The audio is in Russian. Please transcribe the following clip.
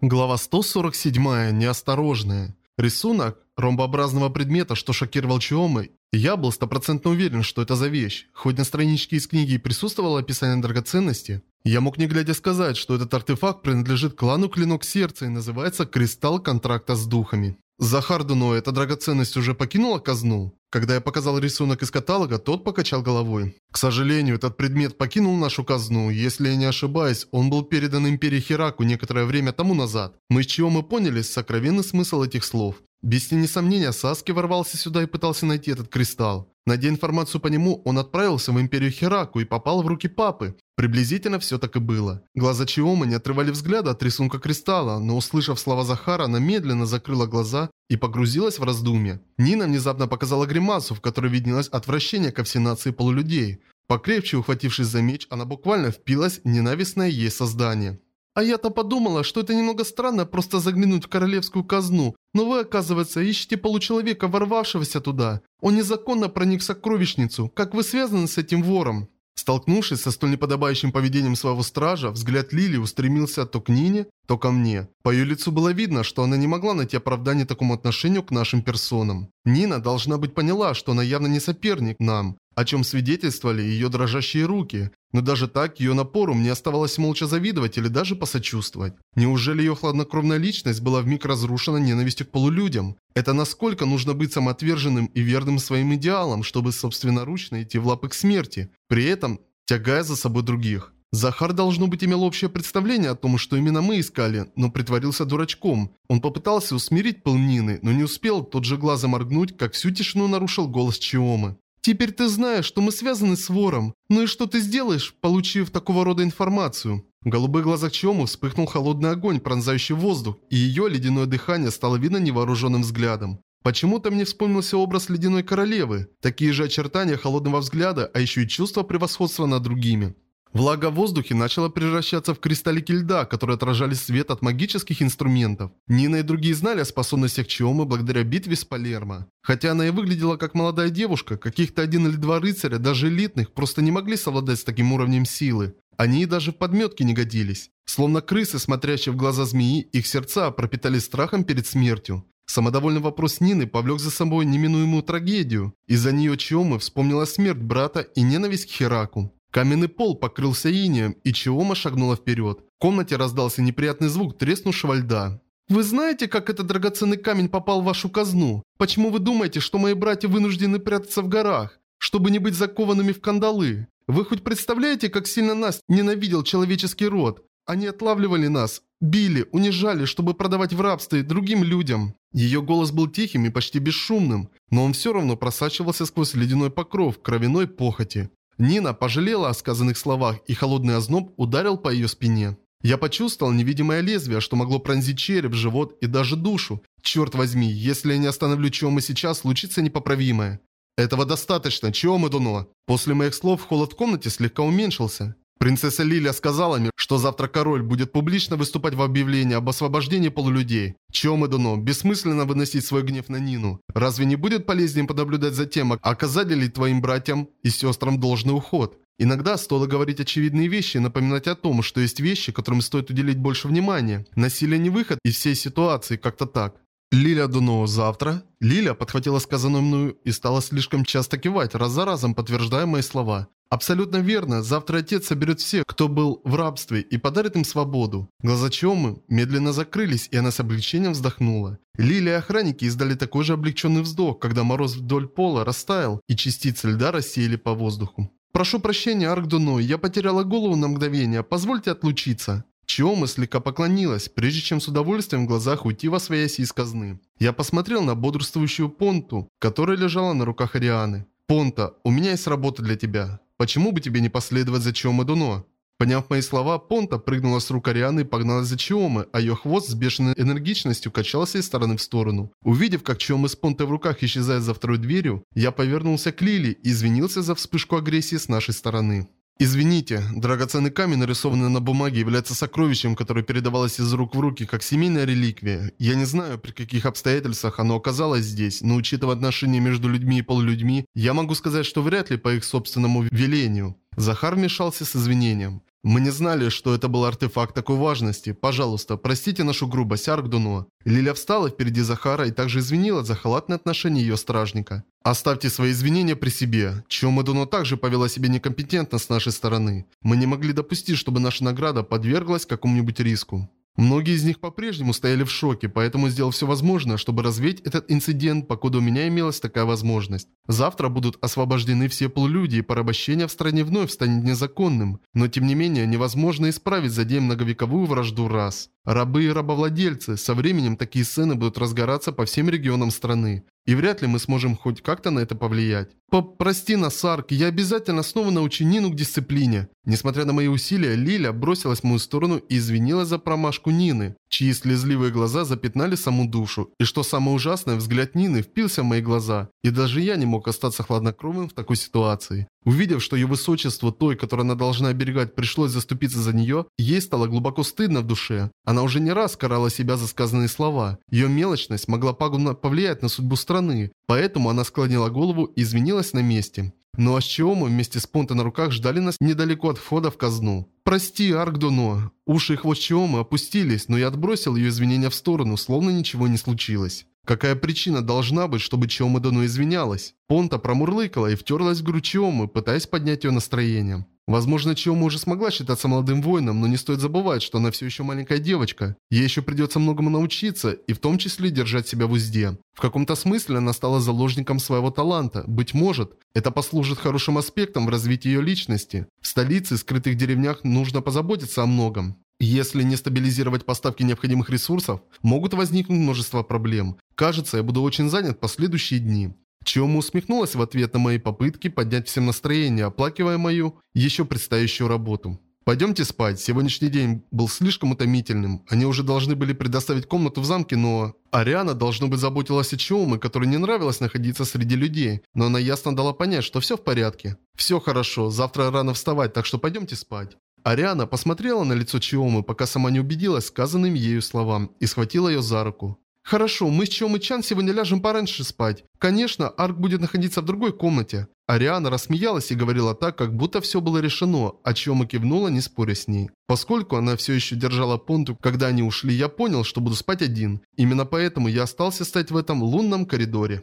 Глава 147. Неосторожная. Рисунок ромбообразного предмета, что шокировал Чиомы. Я был стопроцентно уверен, что это за вещь. Хоть на страничке из книги и присутствовало описание драгоценности, я мог не глядя сказать, что этот артефакт принадлежит клану Клинок Сердца и называется Кристалл Контракта с Духами. Захар Дуно, эта драгоценность уже покинула казну? Когда я показал рисунок из каталога, тот покачал головой. К сожалению, этот предмет покинул нашу казну. Если я не ошибаюсь, он был передан Империи Хераку некоторое время тому назад. Мы с чего мы поняли сокровенный смысл этих слов. Без тени сомнения, Саски ворвался сюда и пытался найти этот кристалл. Найдя информацию по нему, он отправился в Империю Хераку и попал в руки папы. Приблизительно все так и было. Глаза Чиома не отрывали взгляда от рисунка кристалла, но услышав слова Захара, она медленно закрыла глаза и погрузилась в раздумье. Нина внезапно показала гримасу, в которой виднелось отвращение ко всей нации полулюдей. Покрепче ухватившись за меч, она буквально впилась в ненавистное ей создание. А я-то подумала, что это немного странно просто заглянуть в королевскую казну, но вы, оказывается, ищете получеловека, ворвавшегося туда. Он незаконно проник в сокровищницу. Как вы связаны с этим вором? Столкнувшись со столь неподобающим поведением своего стража, взгляд Лили устремился то к Нине, то ко мне. По ее лицу было видно, что она не могла найти оправдание такому отношению к нашим персонам. Нина, должна быть, поняла, что она явно не соперник нам, о чем свидетельствовали ее дрожащие руки. Но даже так, ее напору мне оставалось молча завидовать или даже посочувствовать. Неужели ее хладнокровная личность была вмиг разрушена ненавистью к полулюдям? Это насколько нужно быть самоотверженным и верным своим идеалам, чтобы собственноручно идти в лапы к смерти, при этом тягая за собой других. Захар, должно быть, имел общее представление о том, что именно мы искали, но притворился дурачком. Он попытался усмирить пыл Нины, но не успел тот же глазом моргнуть, как всю тишину нарушил голос Чиомы. Теперь ты знаешь, что мы связаны с вором. Ну и что ты сделаешь, получив такого рода информацию? В голубых глазах Чому вспыхнул холодный огонь, пронзающий воздух, и ее ледяное дыхание стало видно невооруженным взглядом. Почему-то мне вспомнился образ ледяной королевы, такие же очертания холодного взгляда, а еще и чувство превосходства над другими. Влага в воздухе начала превращаться в кристаллики льда, которые отражали свет от магических инструментов. Нина и другие знали о способностях Чиомы благодаря битве с Палермо. Хотя она и выглядела как молодая девушка, каких-то один или два рыцаря, даже элитных, просто не могли совладать с таким уровнем силы. Они и даже в подметке не годились. Словно крысы, смотрящие в глаза змеи, их сердца пропитали страхом перед смертью. Самодовольный вопрос Нины повлек за собой неминуемую трагедию. Из-за нее Чиомы вспомнила смерть брата и ненависть к Хераку. Каменный пол покрылся инеем, и Чиома шагнула вперед. В комнате раздался неприятный звук треснувшего льда. «Вы знаете, как этот драгоценный камень попал в вашу казну? Почему вы думаете, что мои братья вынуждены прятаться в горах, чтобы не быть закованными в кандалы? Вы хоть представляете, как сильно нас ненавидел человеческий род? Они отлавливали нас, били, унижали, чтобы продавать в рабство другим людям». Ее голос был тихим и почти бесшумным, но он все равно просачивался сквозь ледяной покров кровяной похоти. Нина пожалела о сказанных словах, и холодный озноб ударил по ее спине. Я почувствовал невидимое лезвие, что могло пронзить череп, живот и даже душу. Черт возьми, если я не остановлю Чиомы сейчас, случится непоправимое. Этого достаточно, Чиомы Дуно. После моих слов холод в комнате слегка уменьшился. Принцесса Лилия сказала мне, что завтра король будет публично выступать в объявлении об освобождении полулюдей. Чем и дано, бессмысленно выносить свой гнев на Нину. Разве не будет полезнее понаблюдать за тем, оказали ли твоим братьям и сестрам должный уход? Иногда стоило говорить очевидные вещи и напоминать о том, что есть вещи, которым стоит уделить больше внимания. Насилие не выход из всей ситуации, как-то так. Лиля Дуно завтра? Лиля подхватила сказанную мною и стала слишком часто кивать, раз за разом подтверждая мои слова. Абсолютно верно. Завтра отец соберет всех, кто был в рабстве, и подарит им свободу. Глаза Чиомы медленно закрылись, и она с облегчением вздохнула. Лили и охранники издали такой же облегченный вздох, когда мороз вдоль пола растаял, и частицы льда рассеяли по воздуху. «Прошу прощения, Аркдуной, я потеряла голову на мгновение, позвольте отлучиться». Чиома слегка поклонилась, прежде чем с удовольствием в глазах уйти во свояси из казны. Я посмотрел на бодрствующую Понту, которая лежала на руках Арианы. «Понта, у меня есть работа для тебя. Почему бы тебе не последовать за Чиомы Дуно?» Поняв мои слова, Понта прыгнула с рук Арианы и погналась за Чиомы, а ее хвост с бешеной энергичностью качался из стороны в сторону. Увидев, как Чиомы с Понтой в руках исчезает за второй дверью, я повернулся к Лили и извинился за вспышку агрессии с нашей стороны. Извините, драгоценный камень, нарисованный на бумаге, является сокровищем, которое передавалось из рук в руки, как семейная реликвия. Я не знаю, при каких обстоятельствах оно оказалось здесь, но учитывая отношения между людьми и полулюдьми, я могу сказать, что вряд ли по их собственному велению. Захар вмешался с извинением. Мы не знали, что это был артефакт такой важности. Пожалуйста, простите нашу грубость, Аркдуно. Лиля встала впереди Захара и также извинилась за халатное отношение ее стражника. Оставьте свои извинения при себе. Чома Дуно также повела себя некомпетентно с нашей стороны. Мы не могли допустить, чтобы наша награда подверглась какому-нибудь риску. Многие из них по-прежнему стояли в шоке, поэтому сделал все возможное, чтобы развеять этот инцидент, покуда у меня имелась такая возможность. Завтра будут освобождены все полулюди, и порабощение в стране вновь станет незаконным. Но тем не менее, невозможно исправить за день многовековую вражду рас. Рабы и рабовладельцы, со временем такие сцены будут разгораться по всем регионам страны. И вряд ли мы сможем хоть как-то на это повлиять. «Прости нас, Сарк, я обязательно снова научу Нину к дисциплине». Несмотря на мои усилия, Лиля бросилась в мою сторону и извинилась за промашку Нины, чьи слезливые глаза запятнали саму душу. И что самое ужасное, взгляд Нины впился в мои глаза. И даже я не мог остаться хладнокровным в такой ситуации. Увидев, что ее высочество, той, которую она должна оберегать, пришлось заступиться за нее, ей стало глубоко стыдно в душе. Она уже не раз карала себя за сказанные слова. Ее мелочность могла пагубно повлиять на судьбу страны, поэтому она склонила голову и извинилась на месте. Но Ащиома вместе с Понте на руках ждали нас недалеко от входа в казну. «Прости, Аркдуно». Уши и хвост Чиомы опустились, но я отбросил ее извинения в сторону, словно ничего не случилось. Какая причина должна быть, чтобы Чиома Дону извинялась? Понта промурлыкала и втерлась в грудь Чиомы, пытаясь поднять ее настроение. Возможно, Чиома уже смогла считаться молодым воином, но не стоит забывать, что она все еще маленькая девочка. Ей еще придется многому научиться, и в том числе держать себя в узде. В каком-то смысле она стала заложником своего таланта. Быть может, это послужит хорошим аспектом в развитии ее личности. В столице и скрытых деревнях нужно позаботиться о многом. Если не стабилизировать поставки необходимых ресурсов, могут возникнуть множество проблем. Кажется, я буду очень занят последующие дни. Чиома усмехнулась в ответ на мои попытки поднять всем настроение, оплакивая мою еще предстоящую работу. «Пойдемте спать. Сегодняшний день был слишком утомительным. Они уже должны были предоставить комнату в замке, но...» Ариана, должно быть, заботилась о Чиоме, которой не нравилось находиться среди людей, но она ясно дала понять, что все в порядке. «Все хорошо. Завтра рано вставать, так что пойдемте спать». Ариана посмотрела на лицо Чиомы, пока сама не убедилась сказанным ею словам, и схватила ее за руку. «Хорошо, мы с Чиомы Чан сегодня ляжем пораньше спать. Конечно, Арк будет находиться в другой комнате». Ариана рассмеялась и говорила так, как будто все было решено, а Чиома кивнула, не споря с ней. Поскольку она все еще держала понту, когда они ушли, я понял, что буду спать один. Именно поэтому я остался стоять в этом лунном коридоре.